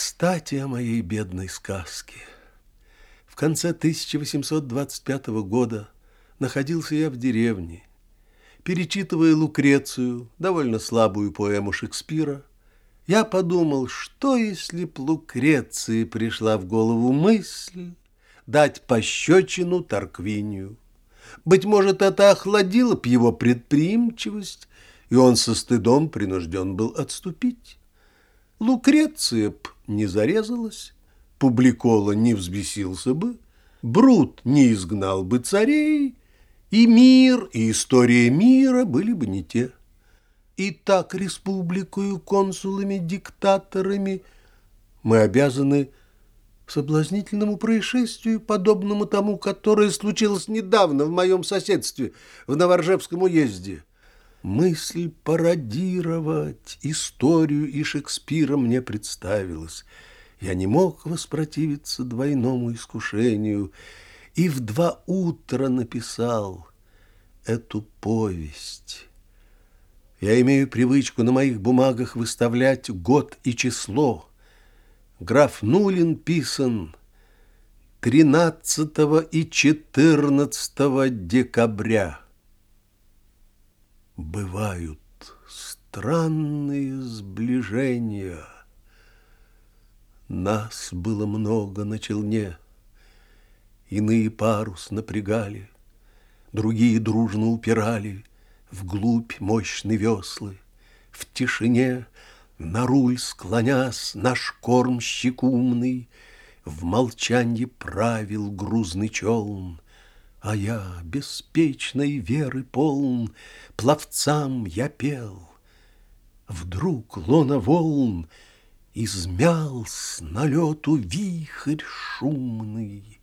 Кстати, о моей бедной сказке. В конце 1825 года находился я в деревне, перечитывая Лукрецию, довольно слабую поэму Шекспира, я подумал, что если б Лукреции пришла в голову мысль дать пощечину Тарквинию. Быть может, это охладило б его предприимчивость, и он со стыдом принужден был отступить. Лукреция б не зарезалась, Публикола не взбесился бы, Брут не изгнал бы царей, и мир, и история мира были бы не те. И так республикою, консулами, диктаторами мы обязаны соблазнительному происшествию, подобному тому, которое случилось недавно в моем соседстве, в Новоржевском уезде. Мысль пародировать историю и Шекспира мне представилась. Я не мог воспротивиться двойному искушению и в два утра написал эту повесть. Я имею привычку на моих бумагах выставлять год и число. Граф Нулин писан 13 и 14 декабря. Бывают странные сближения. Нас было много на челне, Иные парус напрягали, Другие дружно упирали Вглубь мощные веслы. В тишине на руль склонясь Наш кормщик умный В молчанье правил грузный челн, А я, беспечной веры полн, Пловцам я пел. Вдруг лона волн Измял с налету вихрь шумный,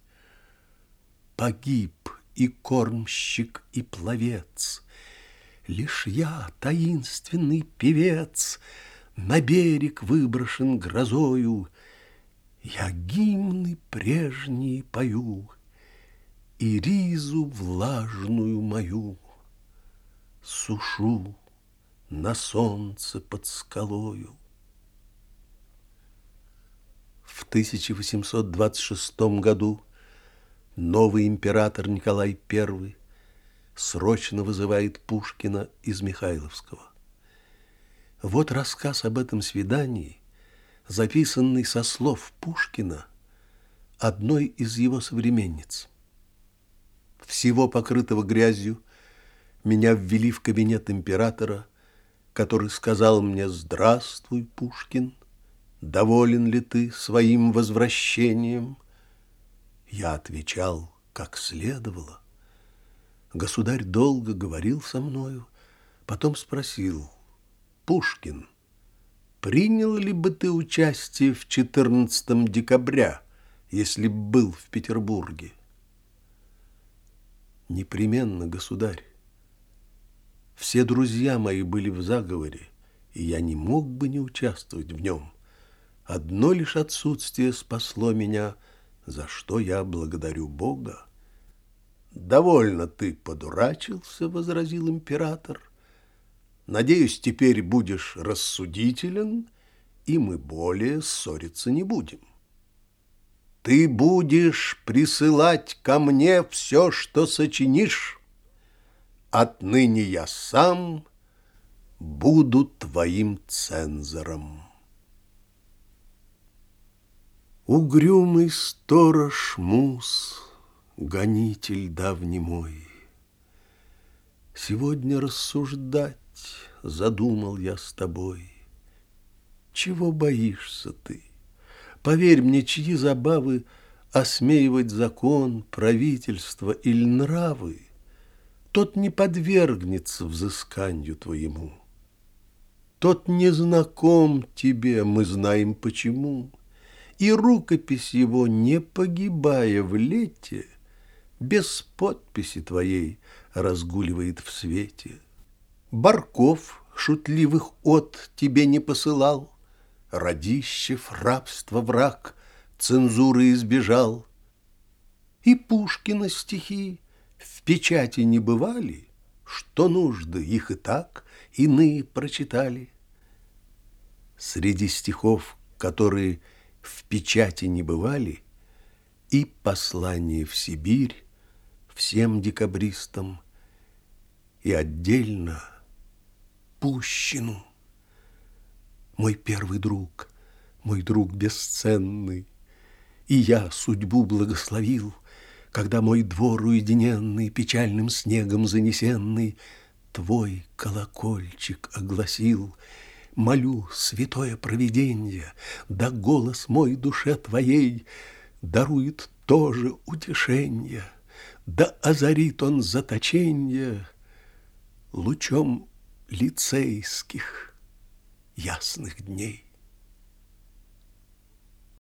Погиб и кормщик, и пловец. Лишь я, таинственный певец, На берег выброшен грозою, Я гимны прежние пою И ризу влажную мою Сушу на солнце под скалою. В 1826 году Новый император Николай I срочно вызывает Пушкина из Михайловского. Вот рассказ об этом свидании, записанный со слов Пушкина одной из его современниц. Всего покрытого грязью меня ввели в кабинет императора, который сказал мне «Здравствуй, Пушкин, доволен ли ты своим возвращением?» Я отвечал, как следовало. Государь долго говорил со мною, потом спросил, «Пушкин, принял ли бы ты участие в 14 декабря, если б был в Петербурге?» «Непременно, государь. Все друзья мои были в заговоре, и я не мог бы не участвовать в нем. Одно лишь отсутствие спасло меня – за что я благодарю Бога. «Довольно ты подурачился», — возразил император. «Надеюсь, теперь будешь рассудителен, и мы более ссориться не будем. Ты будешь присылать ко мне все, что сочинишь. Отныне я сам буду твоим цензором». Угрюмый сторож мус, гонитель давний мой, Сегодня рассуждать задумал я с тобой. Чего боишься ты? Поверь мне, чьи забавы Осмеивать закон, правительство или нравы, Тот не подвергнется взысканию твоему. Тот не знаком тебе, мы знаем почему — и рукопись его, не погибая в лете, без подписи твоей разгуливает в свете. Барков шутливых от тебе не посылал, Радищев рабство враг, цензуры избежал. И Пушкина стихи в печати не бывали, Что нужды их и так иные прочитали. Среди стихов, которые в печати не бывали, и послание в Сибирь всем декабристам, и отдельно Пущину. Мой первый друг, мой друг бесценный, и я судьбу благословил, Когда мой двор уединенный, печальным снегом занесенный, Твой колокольчик огласил. Молю, святое провиденье, да голос мой душе твоей Дарует тоже утешение, да озарит он заточенье Лучом лицейских ясных дней.